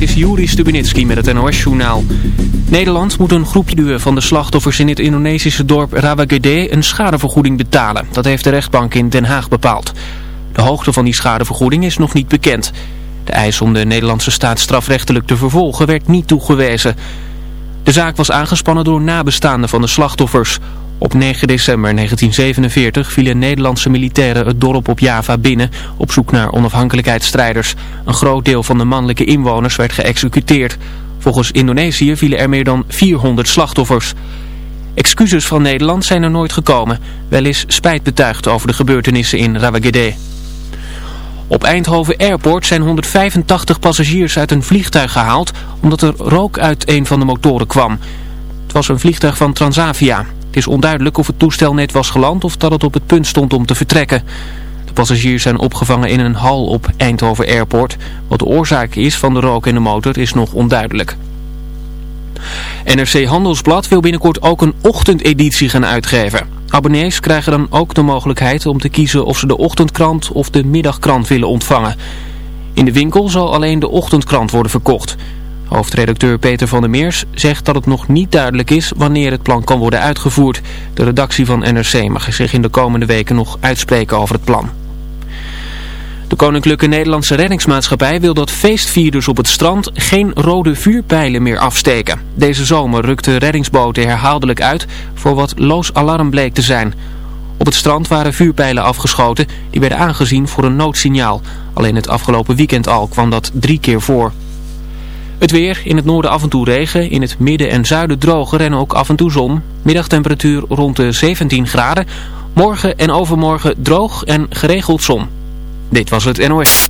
Is Juri Stubenitski met het NOS-journaal. Nederland moet een groepje duwen van de slachtoffers in het Indonesische dorp Rawagede een schadevergoeding betalen. Dat heeft de rechtbank in Den Haag bepaald. De hoogte van die schadevergoeding is nog niet bekend. De eis om de Nederlandse staat strafrechtelijk te vervolgen werd niet toegewezen. De zaak was aangespannen door nabestaanden van de slachtoffers. Op 9 december 1947 vielen Nederlandse militairen het dorp op Java binnen op zoek naar onafhankelijkheidsstrijders. Een groot deel van de mannelijke inwoners werd geëxecuteerd. Volgens Indonesië vielen er meer dan 400 slachtoffers. Excuses van Nederland zijn er nooit gekomen. Wel is spijt betuigd over de gebeurtenissen in Rawagede. Op Eindhoven Airport zijn 185 passagiers uit een vliegtuig gehaald omdat er rook uit een van de motoren kwam. Het was een vliegtuig van Transavia. Het is onduidelijk of het toestel net was geland of dat het op het punt stond om te vertrekken. De passagiers zijn opgevangen in een hal op Eindhoven Airport. Wat de oorzaak is van de rook in de motor is nog onduidelijk. NRC Handelsblad wil binnenkort ook een ochtendeditie gaan uitgeven. Abonnees krijgen dan ook de mogelijkheid om te kiezen of ze de ochtendkrant of de middagkrant willen ontvangen. In de winkel zal alleen de ochtendkrant worden verkocht. Hoofdredacteur Peter van der Meers zegt dat het nog niet duidelijk is wanneer het plan kan worden uitgevoerd. De redactie van NRC mag zich in de komende weken nog uitspreken over het plan. De Koninklijke Nederlandse Reddingsmaatschappij wil dat feestvierders op het strand geen rode vuurpijlen meer afsteken. Deze zomer rukten reddingsboten herhaaldelijk uit voor wat loos alarm bleek te zijn. Op het strand waren vuurpijlen afgeschoten die werden aangezien voor een noodsignaal. Alleen het afgelopen weekend al kwam dat drie keer voor. Het weer, in het noorden af en toe regen, in het midden en zuiden droger en ook af en toe zon. Middagtemperatuur rond de 17 graden. Morgen en overmorgen droog en geregeld zon. Dit was het NOS.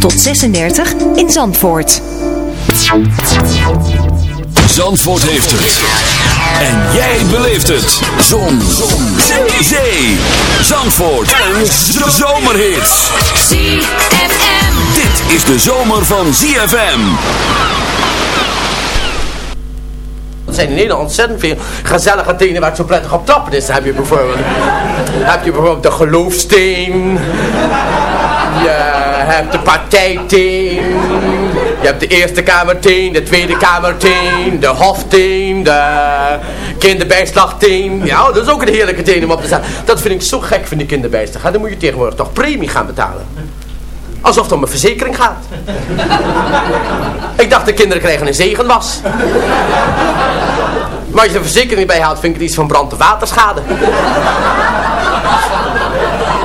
tot 36 in Zandvoort. Zandvoort heeft het. En jij beleeft het. Zon. Zon. Zee. Zee. Zandvoort. Een zomerhit. ZFM. Dit is de zomer van ZFM. Er zijn in Nederland ontzettend veel gezellige dingen waar het zo prettig op trappen is. Dan heb je bijvoorbeeld, heb je bijvoorbeeld de geloofsteen. Je hebt de partijteen. Je hebt de Eerste Kamerteen, de Tweede Kamerteen, de Hofteen, de kinderbijslagteen. Ja, dat is ook een heerlijke teen om op te staan. Dat vind ik zo gek van die kinderbijslag. Dan moet je tegenwoordig toch premie gaan betalen. Alsof het om een verzekering gaat. Ik dacht de kinderen krijgen een zegenwas. Maar als je er verzekering bij haalt, vind ik het iets van brand- en waterschade.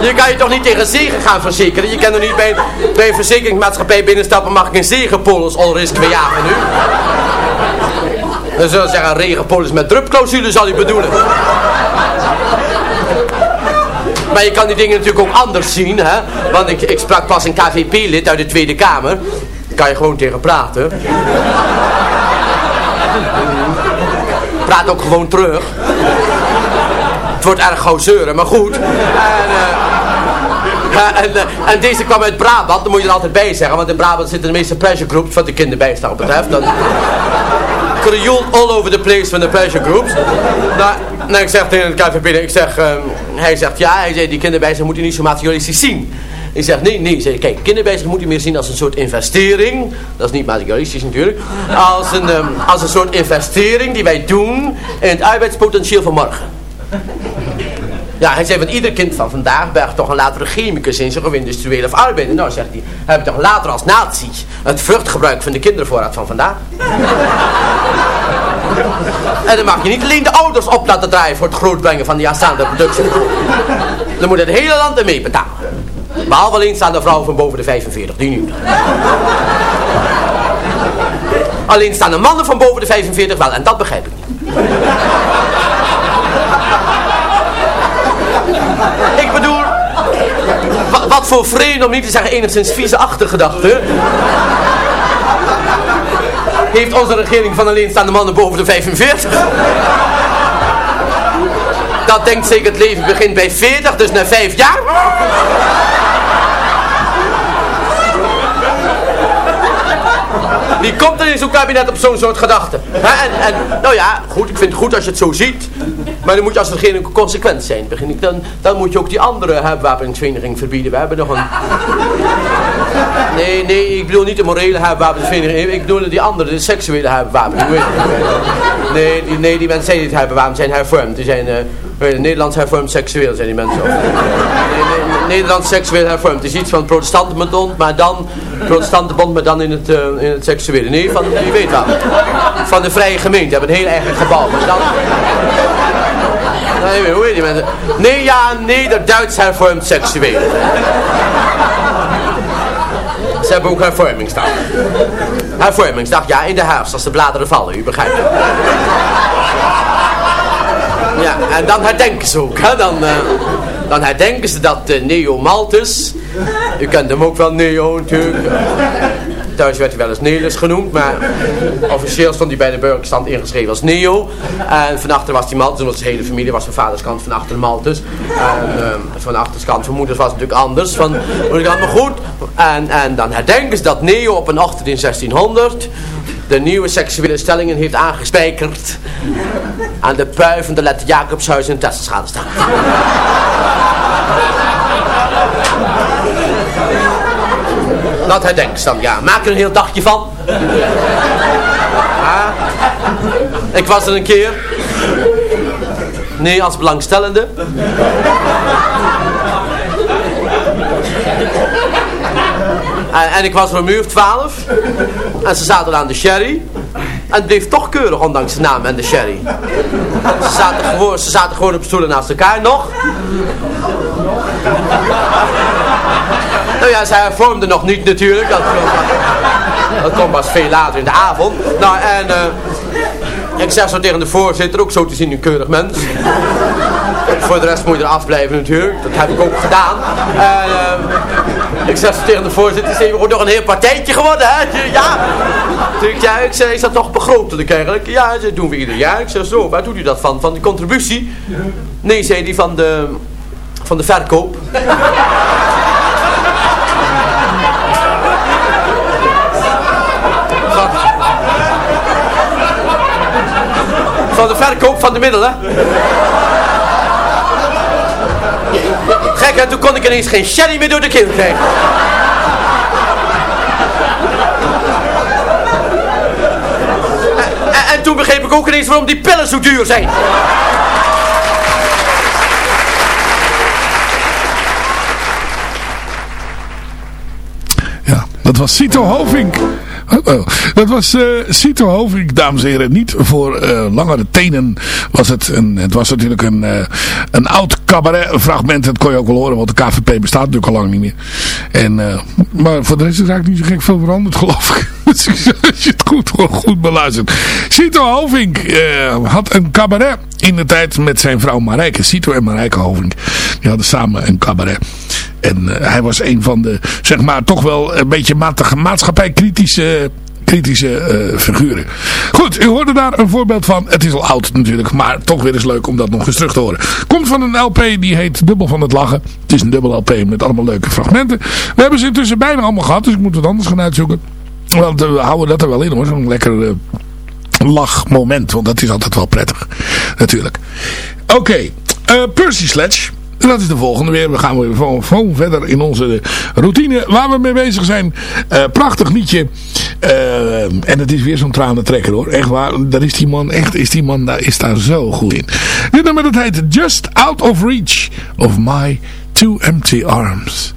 Je kan je toch niet tegen zegen gaan verzekeren? Je kan er niet bij, bij een verzekeringsmaatschappij binnenstappen, mag ik een zegenpolis all risk nu? Dan zullen ze zeggen, regenpolis met drupclausule zal hij bedoelen. Maar je kan die dingen natuurlijk ook anders zien, hè. Want ik, ik sprak pas een KVP-lid uit de Tweede Kamer. Daar kan je gewoon tegen praten. Praat ook gewoon terug. Het wordt erg gauw zeuren, maar goed. En, eh, en, eh, en deze kwam uit Brabant, daar moet je er altijd bij zeggen. Want in Brabant zitten de meeste pleasure groups, wat de kinderbijstand betreft. Dan krioelt all over the place van de pleasure groups. Nou, nou ik zeg tegen de KVP, ik zeg, ehm, hij zegt ja, hij zei die kinderbijstand moet je niet zo materialistisch zien. Ik zeg nee, nee, zeg, kijk, kinderbijstand moet je meer zien als een soort investering. Dat is niet materialistisch natuurlijk. Als een, ehm, als een soort investering die wij doen in het arbeidspotentieel van morgen. Ja, hij zei van ieder kind van vandaag bergt toch een latere chemicus in zich of industriële of arbeider. Nou, zegt hij, heb je toch later als natie het vruchtgebruik van de kindervoorraad van vandaag? en dan mag je niet alleen de ouders op laten draaien voor het grootbrengen van die aanstaande productie. Dan moet het hele land ermee betalen. Behalve alleen staan de vrouwen van boven de 45, die niet. Alleen staan de mannen van boven de 45 wel, en dat begrijp ik niet. Ik bedoel, wa- wat voor vreemd om niet te zeggen enigszins vieze achtergedachte. Heeft onze regering van alleenstaande mannen boven de 45? Dat denkt zeker het leven begint bij 40, dus na 5 jaar. Wie komt er in zo'n kabinet op zo'n soort gedachten? En, en, nou ja, goed, ik vind het goed als je het zo ziet. Maar dan moet je als regering consequent zijn. Begin ik dan, dan moet je ook die andere huipwapeningsvereniging verbieden. We hebben nog een... Nee, nee, ik bedoel niet de morele huipwapeningsvereniging. Ik bedoel die andere, de seksuele huipwapening. Nee, die, nee, die mensen zijn niet huipwapen, zijn hervormd. Die zijn... eh Nederlands hervormd seksueel zijn die mensen Nederlands seksueel hervormd. Het is iets van protestantenbond, maar dan protestantenbond, maar dan in het, eh, in het seksuele. Nee, van, je weet wel. Van de vrije gemeente, hebben een heel eigen gebouw. Maar dan... Nee, hoe heet die mensen? Nee, ja, Neder-Duits hervormd seksueel. Ze hebben ook hervormingsdag. Hervormingsdag, ja, in de herfst, als de bladeren vallen, u begrijpt. En dan herdenken ze ook, hè. Dan, eh, dan herdenken ze dat eh, Neo Malthus, u kent hem ook wel, Neo natuurlijk. Thuis werd hij wel eens Nelis genoemd, maar officieel stond hij bij de burgerstand ingeschreven als Neo. En van achter was hij Malthus, omdat zijn hele familie was van vaders kant van achter Malthus. En uh, van achters kant van moeders was het natuurlijk anders. Van, maar goed. En, en dan herdenken ze dat Neo op een ochtend in 1600 de nieuwe seksuele stellingen heeft aangespijkerd aan de pui letter Jacobshuis in Tesselschade staan. Dat herdenkt dan, ja. Maak er een heel dagje van. Ja. Ik was er een keer. Nee, als belangstellende. En, ik was een uur of twaalf. En ze zaten aan de sherry. En het bleef toch keurig, ondanks de naam en de sherry. Ze zaten gewoon, ze zaten gewoon op stoelen naast elkaar nog. Nou ja, zij hervormden nog niet natuurlijk. Dat, dat komt pas veel later in de avond. Nou, en uh, ik zeg zo tegen de voorzitter, ook zo te zien een keurig mens. Voor de rest moet je er afblijven natuurlijk. Dat heb ik ook gedaan. En, uh, ik zeg tegen de voorzitter, ze hebben nog een heel partijtje geworden, hè? Ja. Toen ja, ik zei, is dat toch begrotelijk eigenlijk? Ja, dat doen we ieder jaar. Ik zeg zo, waar doet u dat van? Van de contributie? Nee, zei die van de, van de verkoop. Van, van de verkoop van de middelen. En toen kon ik ineens geen sherry meer door de keel krijgen. En, en, en toen begreep ik ook ineens waarom die pillen zo duur zijn. Ja, dat was Cito Hovink dat was uh, Cito Hovink, dames en heren. Niet voor uh, langere tenen was het. Een, het was natuurlijk een, uh, een oud cabaret fragment. Dat kon je ook wel horen, want de KVP bestaat natuurlijk al lang niet meer. En, maar voor de rest is eigenlijk niet zo gek veel veranderd, geloof ik. Als je het goed, goed beluistert. Cito Hovink had een cabaret in de tijd met zijn vrouw Marijke. Cito en Marijke Hovink. Die hadden samen een cabaret. En hij was een van de, zeg maar, toch wel een beetje maatschappijkritische kritische uh, figuren. Goed, u hoorde daar een voorbeeld van. Het is al oud natuurlijk, maar toch weer eens leuk om dat nog eens terug te horen. Komt van een LP die heet Dubbel van het Lachen. Het is een dubbel LP met allemaal leuke fragmenten. We hebben ze intussen bijna allemaal gehad, dus ik moet het anders gaan uitzoeken. Want we houden dat er wel in hoor, zo'n lekker uh, lachmoment. Want dat is altijd wel prettig, natuurlijk. Oké, uh, Percy Sledge dat is de volgende weer. We gaan weer gewoon verder in onze routine waar we mee bezig zijn. Prachtig liedje. En het is weer zo'n tranentrekker hoor. Echt waar. Daar is die man, echt is die man, daar is daar zo goed in. Dit nummer dat heet Just Out of Reach of My Two Empty Arms.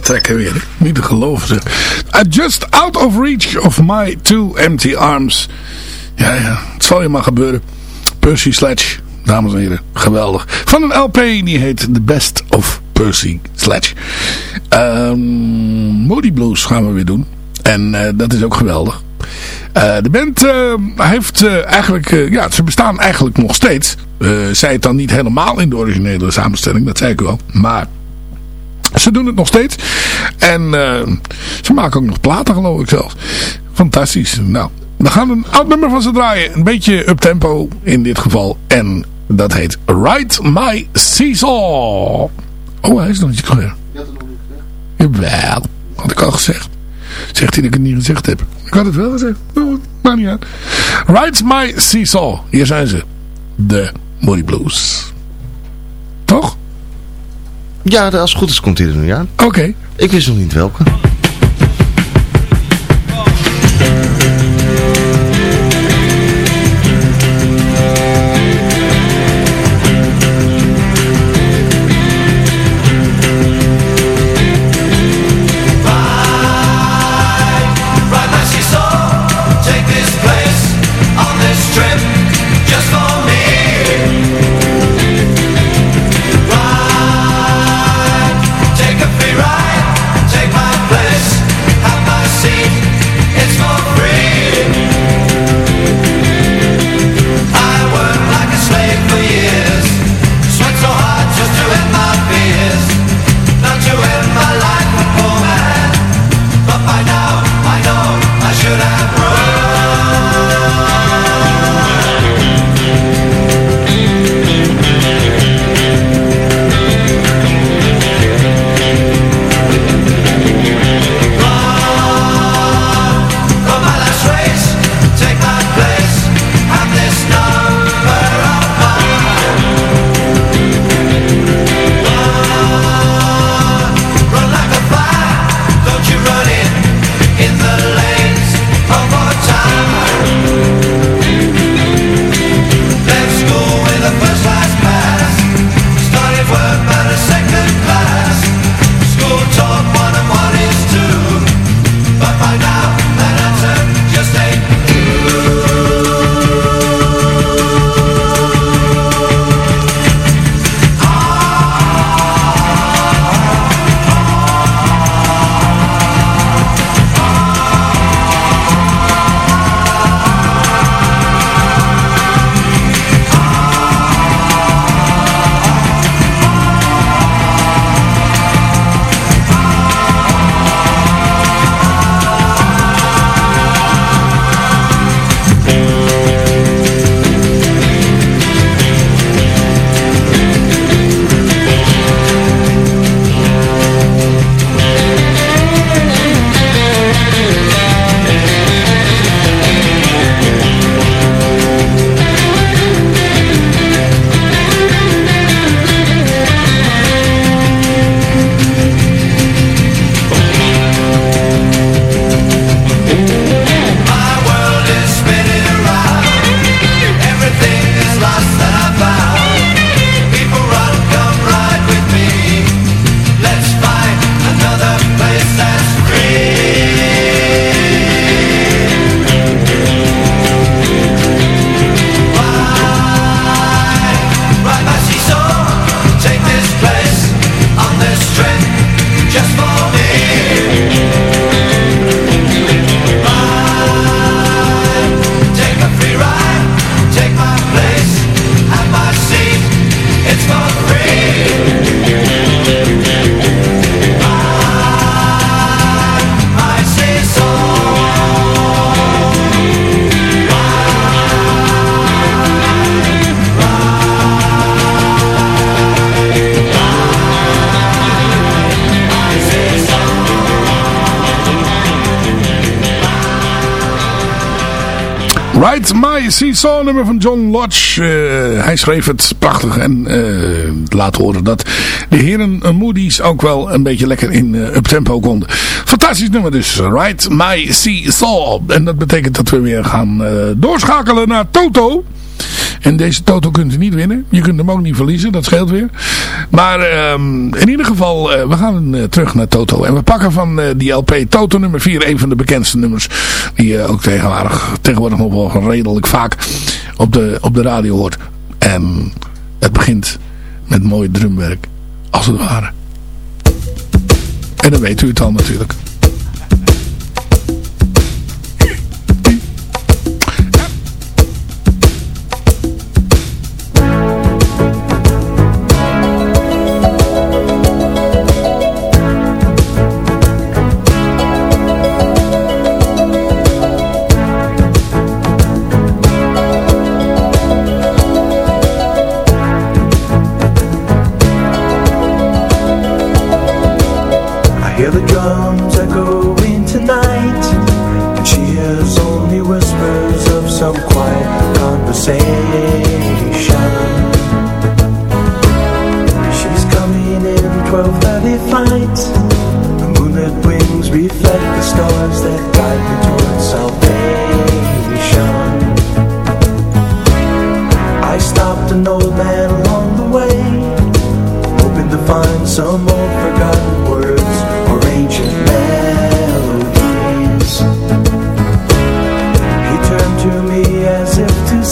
Trekken weer. Niet te geloven ze. Just out of reach of my two empty arms. Ja, ja. Het zal je maar gebeuren. Percy Sledge. Dames en heren. Geweldig. Van een LP die heet The Best of Percy Sledge. Ehm, Moody Blues gaan we weer doen. En eh, dat is ook geweldig. Eh, de band eh, heeft eigenlijk, ja, ze bestaan eigenlijk nog steeds. zij het dan niet helemaal in de originele samenstelling, dat zei ik wel. Maar ze doen het nog steeds. En ze maken ook nog platen geloof ik zelfs. Fantastisch. Nou, we gaan een oud nummer van ze draaien. Een beetje up-tempo in dit geval. En dat heet Ride My Seesaw. Oh, hij is nog niet klaar. Je had het nog niet gezegd? Jawel, had ik al gezegd. Zegt hij dat ik het niet gezegd heb. Ik had het wel gezegd. Nou, maakt niet uit. Ride My Seesaw. Hier zijn ze. De Moody Blues. Ja, als het goed is komt hij er nu aan. Oké. Ik wist nog niet welke. Right My Seesaw nummer van John Lodge. Uh, hij schreef het prachtig en uh, laat horen dat de heren Moody's ook wel een beetje lekker in uh, uptempo konden. Fantastisch nummer dus. Right My Seesaw. En dat betekent dat we weer gaan doorschakelen naar Toto. En deze Toto kunt u niet winnen. Je kunt hem ook niet verliezen, dat scheelt weer. Maar ehm, in ieder geval, eh, we gaan eh, terug naar Toto. En we pakken van eh, die LP Toto nummer 4, een van de bekendste nummers. Die ook tegenwoordig, tegenwoordig nog wel redelijk vaak op de, op de radio hoort. En het begint met mooi drumwerk, als het ware. En dan weet u het al natuurlijk.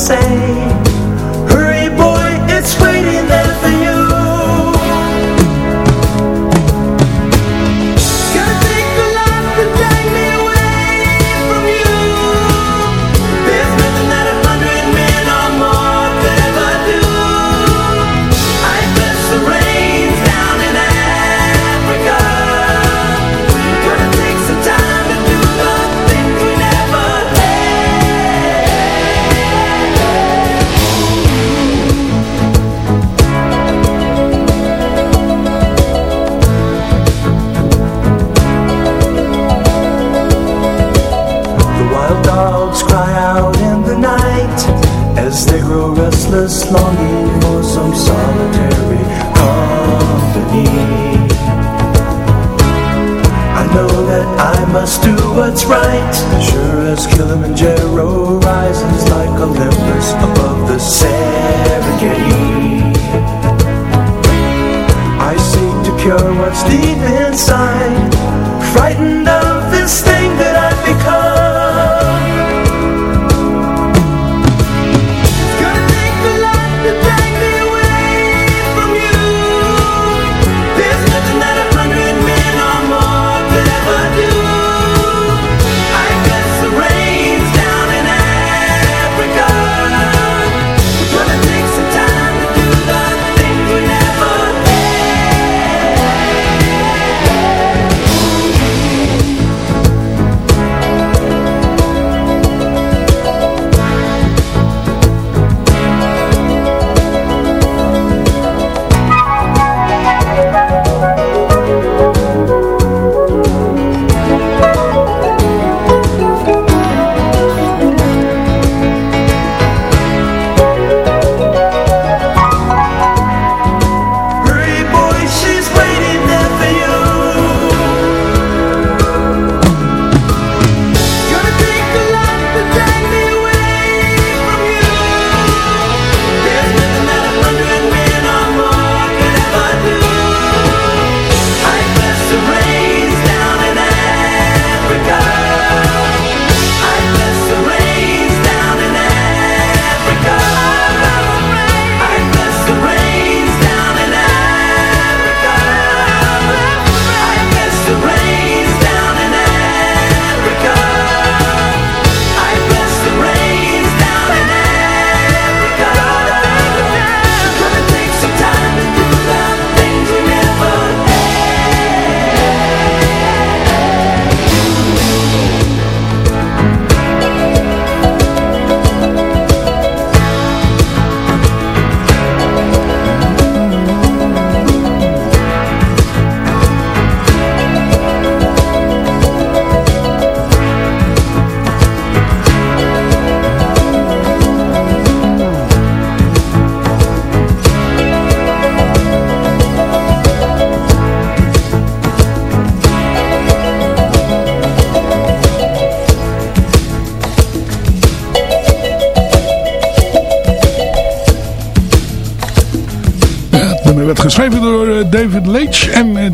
say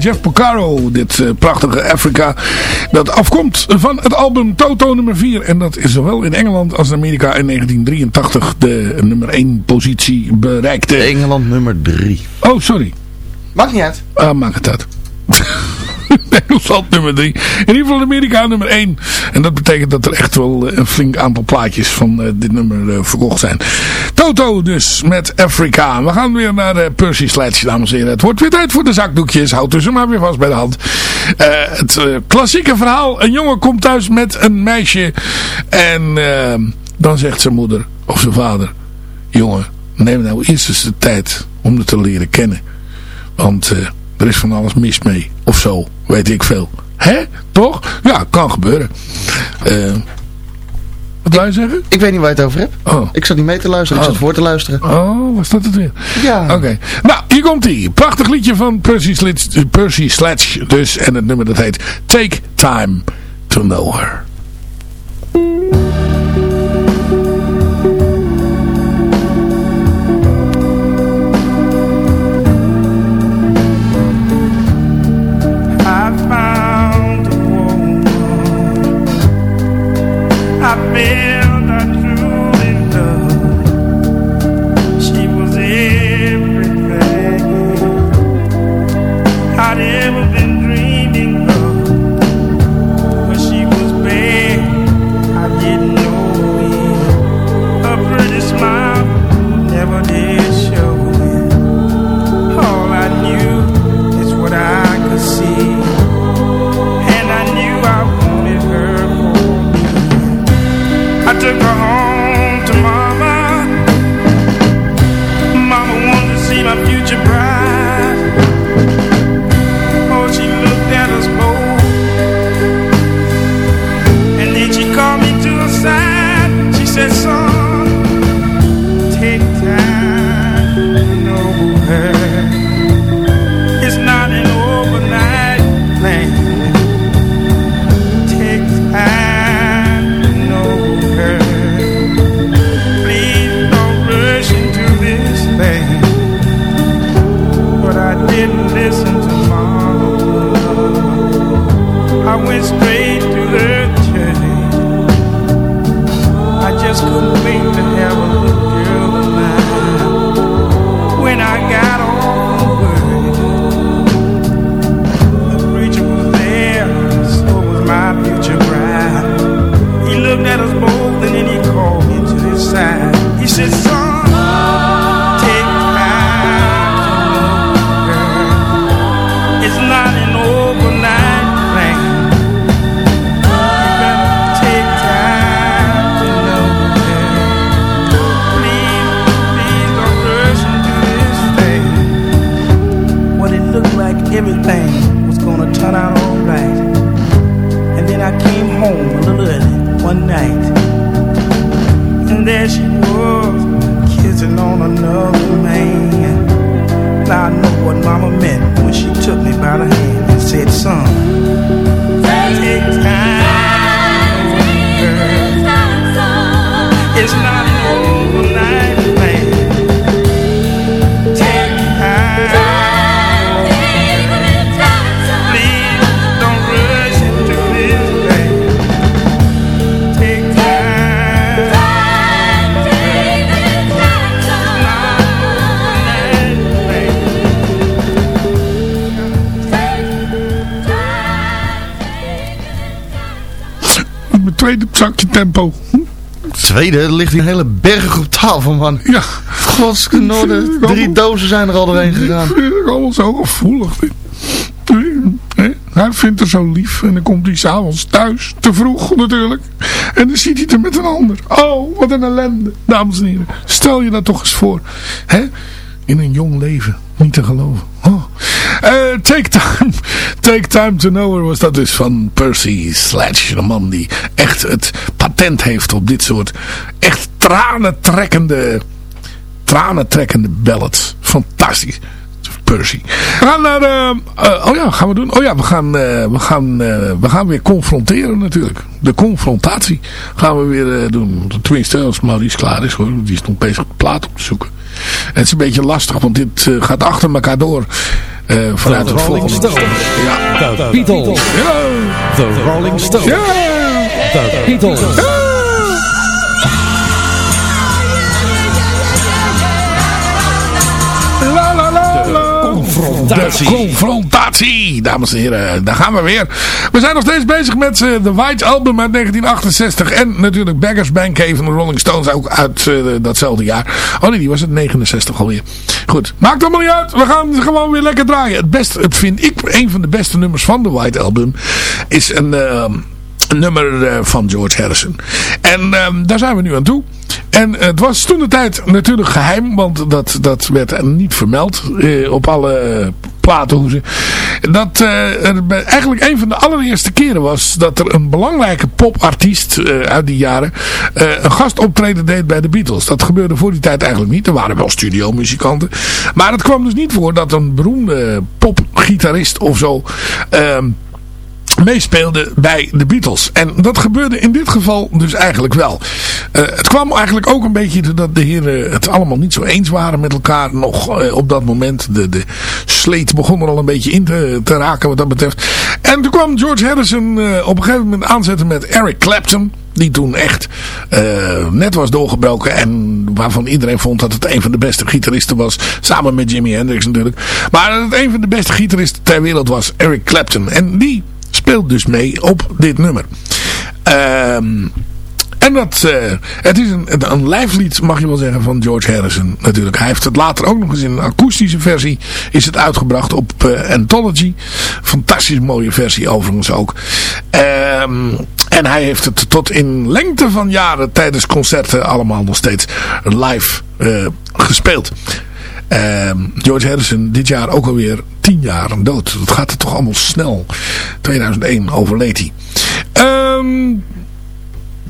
Jeff Porcaro. Dit eh, prachtige Afrika. Dat afkomt van het album Toto nummer 4. En dat is zowel in Engeland als in Amerika in 1983 de nummer 1 positie bereikte. Engeland nummer 3. Oh, sorry. Maakt niet uit. Ah, maakt het uit. Engeland nummer 3. In ieder geval Amerika nummer 1. En dat betekent dat er echt wel eh, een flink aantal plaatjes van eh, dit nummer eh, verkocht zijn. Toto dus met Afrika. We gaan weer naar de Percy Sledge, dames en heren. Het wordt weer tijd voor de zakdoekjes. Houd dus maar weer vast bij de hand. Het klassieke verhaal. Een jongen komt thuis met een meisje. En dan zegt zijn moeder of zijn vader. Jongen, neem nou eerst eens de tijd om het te leren kennen. Want er is van alles mis mee. Of zo, weet ik veel. Hè? Toch? Ja, kan gebeuren. Eh, wat wou je zeggen? Ik weet niet waar je het over hebt. Oh. Ik zat niet mee te luisteren, ik Oh. zat voor te luisteren. Oh, was dat het weer? Ja. Oké. Nou, hier komt ie. Prachtig liedje van Percy, Sledge, Percy Sledge dus. En het nummer dat heet Take Time to Know Her. Tweede zakje tempo. Tweede, er ligt hier een hele berg op tafel, man. Ja. Godsgenode, drie dozen zijn er al doorheen gegaan. Ik vind het allemaal zo gevoelig. Hij vindt haar zo lief. En dan komt hij s'avonds thuis. Te vroeg natuurlijk. En dan ziet hij er met een ander. Oh, wat een ellende. Dames en heren. Stel je dat toch eens voor. Hè? In een jong leven. Niet te geloven. Eh, take time. Take time to know her was dat dus van Percy Sledge. De man die echt het patent heeft op dit soort echt tranentrekkende tranentrekkende ballads. Fantastisch. Percy. We gaan naar... eh, eh, oh ja, gaan we doen? Oh ja, we gaan, we, gaan, we gaan weer confronteren natuurlijk. De confrontatie gaan we weer doen. Tenminste, als Maurice klaar is hoor. Die is nog bezig plaat op te zoeken. En het is een beetje lastig, want dit gaat achter elkaar door. Eh, vanuit het Rolling volgende. Stones. Ja. The Beatles. The Rolling Stones. Ja. The Beatles. La la la la. confrontatie. De confrontatie, dames en heren. Daar gaan we weer. We zijn nog steeds bezig met eh, de White Album uit 1968. En natuurlijk Beggars Bank van de Rolling Stones ook uit eh, datzelfde jaar. Oh nee, die was het 69 alweer. Goed, maakt allemaal niet uit. We gaan gewoon weer lekker draaien. Het beste, het vind ik een van de beste nummers van de White Album. Is een... eh, nummer eh, van George Harrison. En ehm, daar zijn we nu aan toe. En het was toen de tijd natuurlijk geheim, want dat, dat werd niet vermeld eh, op alle platenhoezen. Dat eh, er eigenlijk een van de allereerste keren was dat er een belangrijke popartiest eh, uit die jaren eh, een gastoptreden deed bij de Beatles. Dat gebeurde voor die tijd eigenlijk niet. Er waren wel studiomuzikanten. Maar het kwam dus niet voor dat een beroemde popgitarist of zo... ehm, meespeelde bij de Beatles. En dat gebeurde in dit geval dus eigenlijk wel. Eh, het kwam eigenlijk ook een beetje doordat de heren het allemaal niet zo eens waren met elkaar. Nog eh, op dat moment. De, de sleet begon er al een beetje in te, te raken wat dat betreft. En toen kwam George Harrison eh, op een gegeven moment aanzetten met Eric Clapton. Die toen echt net was doorgebroken. En waarvan iedereen vond dat het een van de beste gitaristen was. Samen met Jimi Hendrix natuurlijk. Maar dat het een van de beste gitaristen ter wereld was. Eric Clapton. En die speelt dus mee op dit nummer. Ehm en dat, eh, het is een, een lijflied, mag je wel zeggen, van George Harrison natuurlijk. Hij heeft het later ook nog eens in een akoestische versie is het uitgebracht op eh, Anthology. Fantastisch mooie versie overigens ook. Ehm, en hij heeft het tot in lengte van jaren tijdens concerten allemaal nog steeds live eh, gespeeld. Ehm, George Harrison dit jaar ook alweer tien jaar dood. Dat gaat er toch allemaal snel. 2001 overleed hij. Ehm,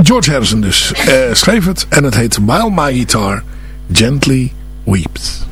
George Harrison dus eh, schreef het en het heet While My Guitar Gently Weeps.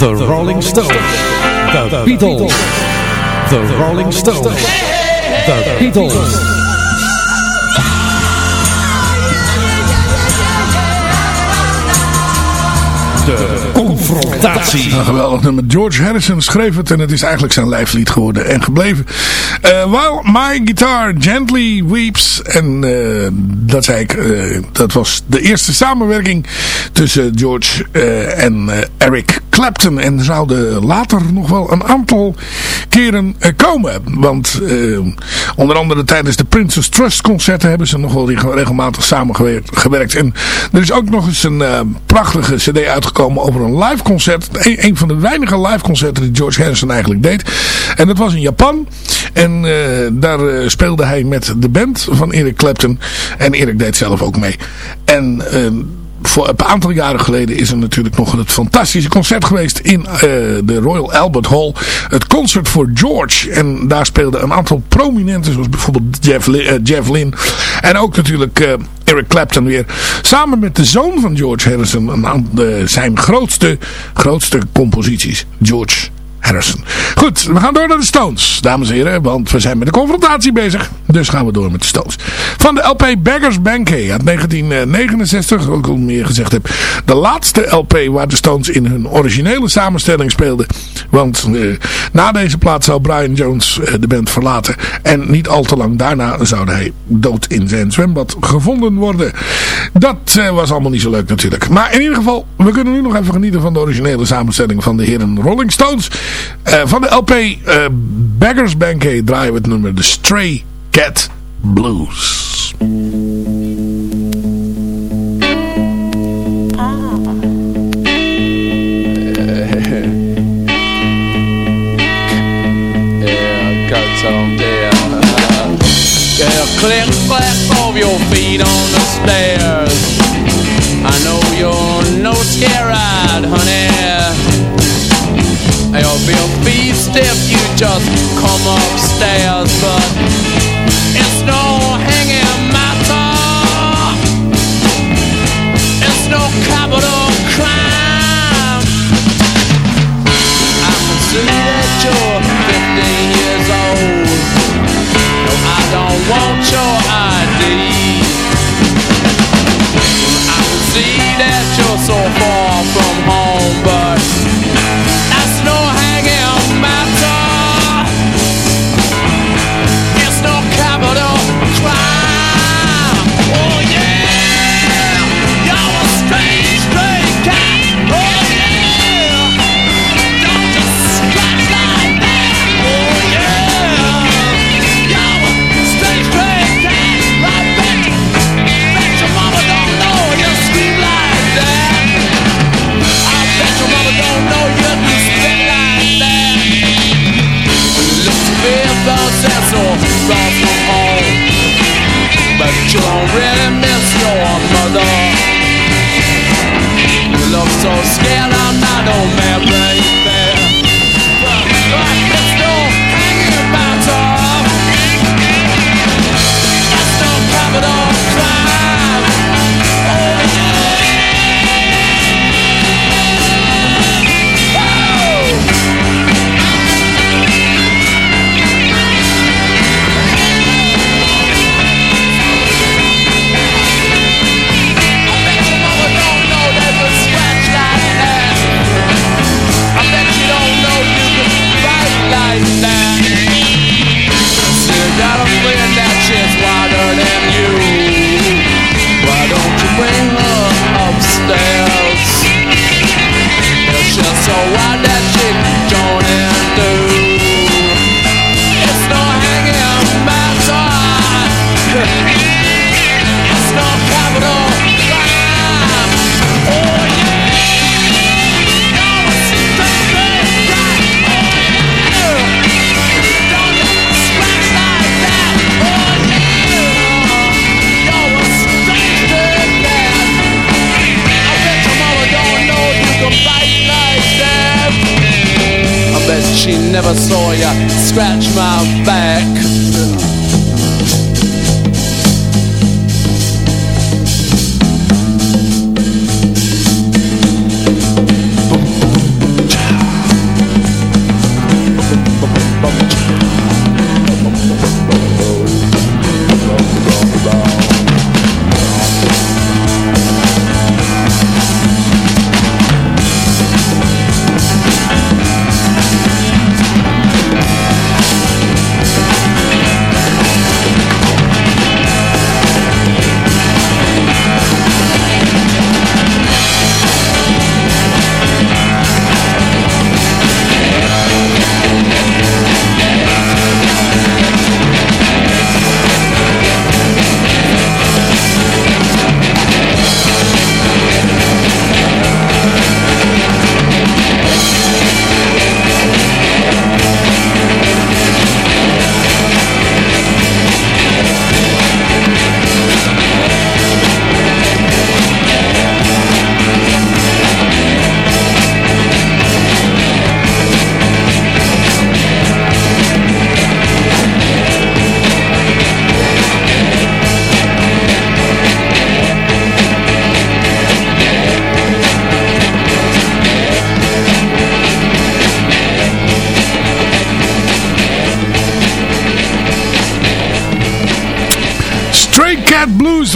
The Rolling Stones. The Beatles. The Rolling Stones. The Beatles. De confrontatie. Een geweldig nummer. George Harrison schreef het en het is eigenlijk zijn lijflied geworden en gebleven. Uh, while My Guitar Gently Weeps. En uh, dat zei ik, uh, dat was de eerste samenwerking tussen George en Eric Clapton. En zouden later nog wel een aantal keren komen. Want onder andere tijdens de Princess Trust concerten hebben ze nog wel regelmatig samengewerkt. En er is ook nog eens een prachtige cd uitgekomen over een live concert. Een, van de weinige live concerten die George Harrison eigenlijk deed. En dat was in Japan. En uh, daar speelde hij met de band van Eric Clapton. En Eric deed zelf ook mee. En... Voor een aantal jaren geleden is er natuurlijk nog een fantastische concert geweest in uh, de Royal Albert Hall. Het Concert for George. En daar speelden een aantal prominenten zoals bijvoorbeeld Jeff, uh, Jeff Lynne. En ook natuurlijk uh, Eric Clapton weer. Samen met de zoon van George Harrison. Een, zijn grootste, grootste composities. George Harrison. Goed, we gaan door naar de Stones, dames en heren. Want we zijn met de confrontatie bezig. Dus gaan we door met de Stones. Van de LP Beggars Banquet uit 1969, wat ik al meer gezegd heb. De laatste LP waar de Stones in hun originele samenstelling speelden. Want uh, na deze plaat zou Brian Jones uh, de band verlaten. En niet al te lang daarna zou hij dood in zijn zwembad gevonden worden. Dat uh, was allemaal niet zo leuk natuurlijk. Maar in ieder geval, we kunnen nu nog even genieten van de originele samenstelling van de heren Rolling Stones. Uh, van de LP uh, Beggars Banquet draaien we het nummer The Stray Cat Blues. Click of your feet on the stairs. I know you're no scared, honey. You'll oh, be a beast if you just come upstairs, but it's no hanging matter. It's no capital crime. I can see that you're 15 years old. No, I don't want your ID. I can see that you're so far from home,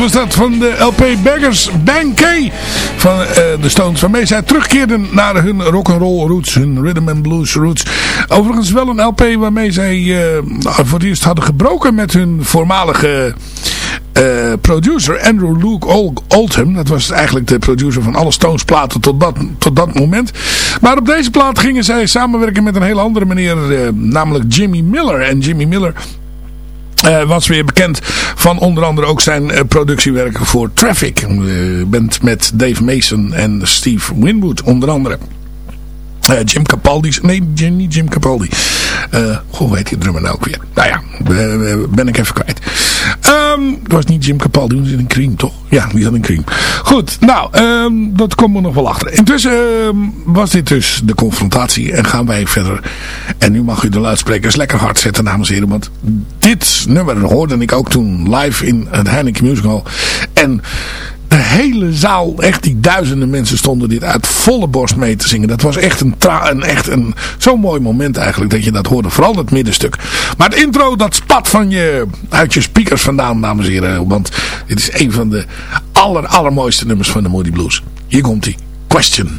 was dat van de LP Beggars K van eh, de Stones. Waarmee zij terugkeerden naar hun rock'n'roll roots, hun rhythm and blues roots. Overigens wel een LP waarmee zij eh, voor het eerst hadden gebroken met hun voormalige eh, producer Andrew Luke Ol- Oldham. Dat was eigenlijk de producer van alle Stones platen tot dat, tot dat moment. Maar op deze plaat gingen zij samenwerken met een hele andere meneer, namelijk Jimmy Miller. En Jimmy Miller eh, was weer bekend van onder andere ook zijn eh, productiewerken voor Traffic. Eh, band met Dave Mason en Steve Winwood onder andere. Jim Capaldi, nee niet Jim Capaldi. Goh, hoe heet die drummer nou ook weer? Nou ja, ben ik even kwijt. Ehm het was niet Jim Capaldi, die zat in Cream toch? Ja, die zat in Cream. Goed, nou, ehm, dat komen we nog wel achter. Intussen ehm, was dit dus de confrontatie en gaan wij verder. En nu mag u de luidsprekers lekker hard zetten, dames en heren. Want dit nummer hoorde ik ook toen live in het Heineken Music Hall. En de hele zaal, echt die duizenden mensen stonden dit uit volle borst mee te zingen. Dat was echt een, een, echt een zo'n mooi moment eigenlijk dat je dat hoorde. Vooral het middenstuk. Maar het intro dat spat van je, uit je speakers vandaan dames en heren. Want dit is een van de aller allermooiste nummers van de Moody Blues. Hier komt hij. Question.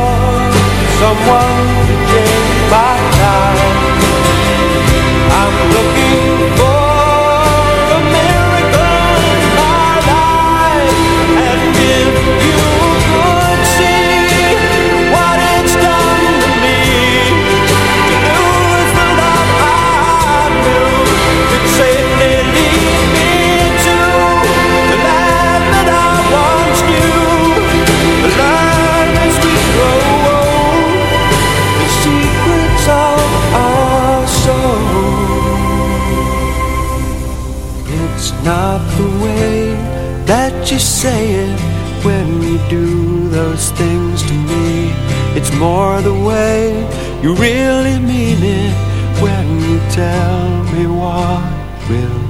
someone to change my life. I'm looking for those things to me. It's more the way you really mean it when you tell me what will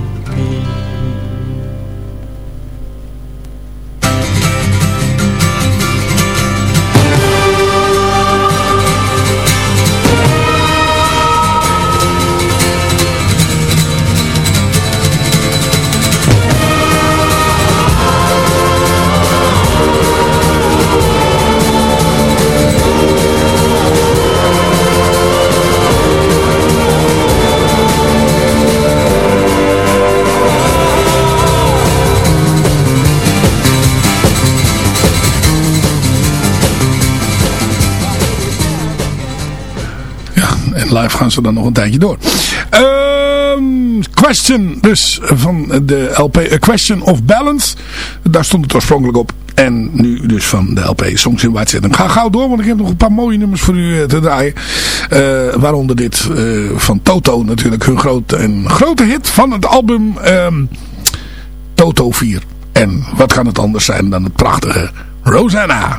Ja, en live gaan ze dan nog een tijdje door. Ehm, question dus van de LP. A eh, Question of Balance. Daar stond het oorspronkelijk op. En nu dus van de LP Songs in White Zitten. Ga gauw door, want ik heb nog een paar mooie nummers voor u eh, te draaien. Eh, waaronder dit van Toto natuurlijk. Hun grote, een grote hit van het album ehm, Toto 4. En wat kan het anders zijn dan het prachtige Rosanna.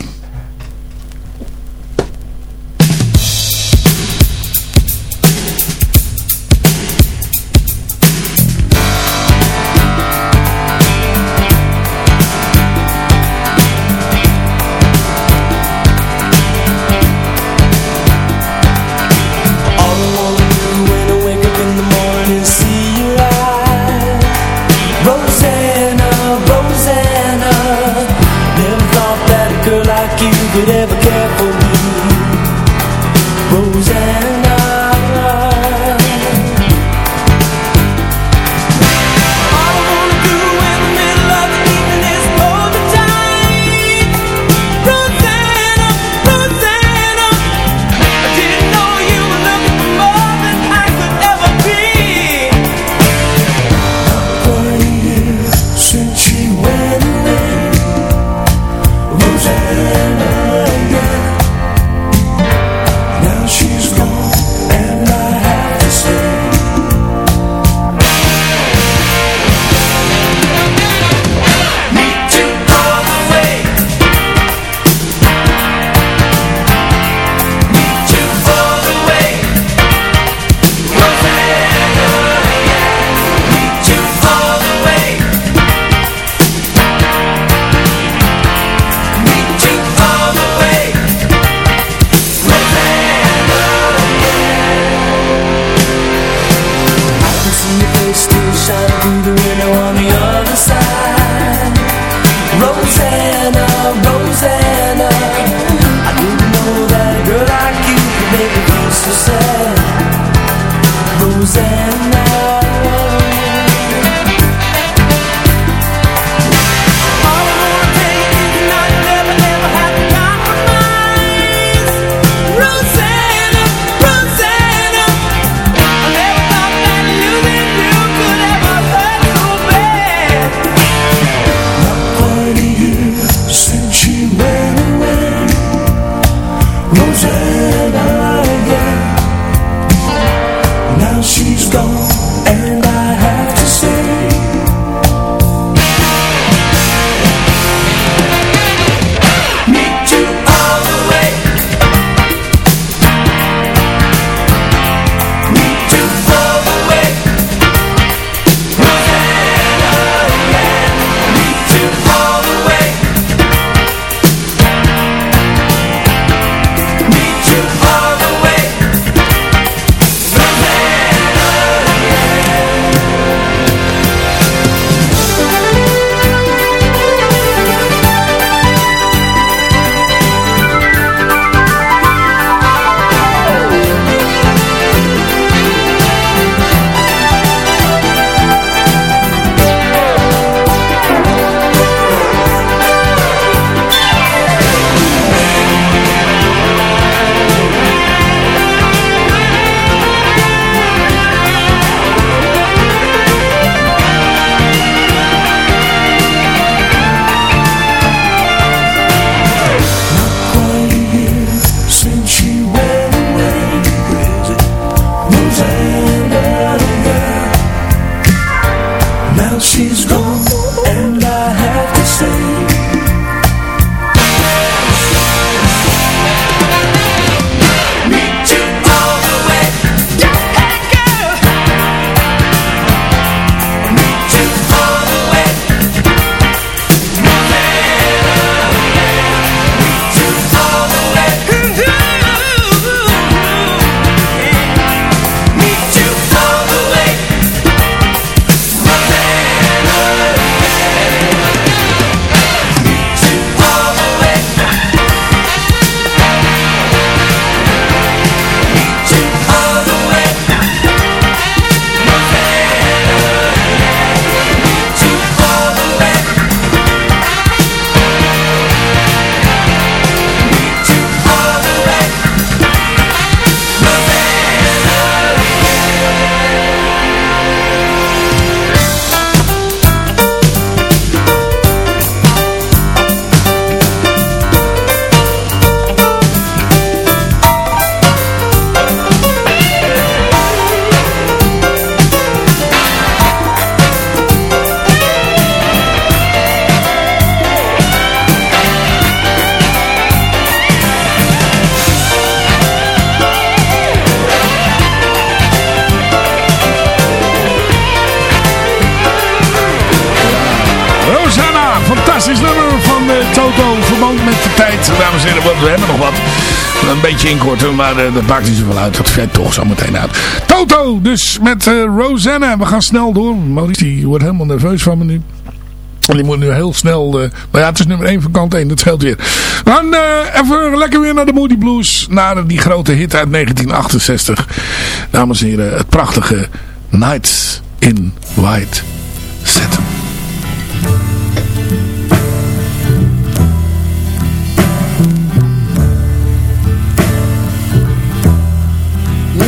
Tijd, dames en heren. We hebben nog wat. Een beetje inkorten, maar eh, dat maakt niet zoveel uit. Dat vet toch zo meteen uit. Toto, dus met eh, Rosanna. We gaan snel door. Maurice die wordt helemaal nerveus van me nu. En die moet nu heel snel... maar ja, het is nummer 1 van kant 1. Dat scheelt weer. We gaan even lekker weer naar de Moody Blues. Naar die grote hit uit 1968. Dames en heren, het prachtige Nights in White Satin.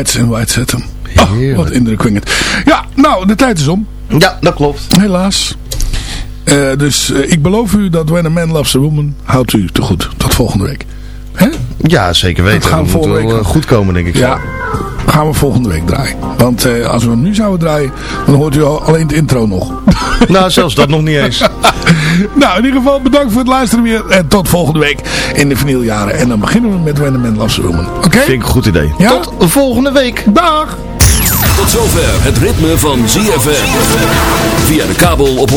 Nights in White Satin. Oh, wat indrukwekkend. Ja, nou, de tijd is om. Ja, dat klopt. Helaas. Eh, dus eh, ik beloof u dat When a Man Loves a Woman houdt u te goed. Tot volgende week. Hè? Ja, zeker weten. Dat gaan we Dat moet volgende wel week eh, goed komen, denk ik. Ja, gaan we volgende week draaien. Want als we hem nu zouden draaien, dan hoort u al, alleen de intro nog. Nou, zelfs dat nog niet eens. nou, in ieder geval bedankt voor het luisteren weer. En tot volgende week in de vinyljaren. En dan beginnen we met When the Man Loves the Woman. Oké? Vind ik een goed idee. Ja? Tot volgende week. Dag! Tot zover het ritme van ZFM. Via de kabel op 104.5.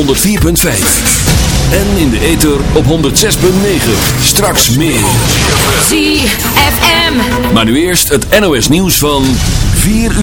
En in de ether op 106.9. Straks meer. ZFM. Maar nu eerst het NOS nieuws van 4 uur.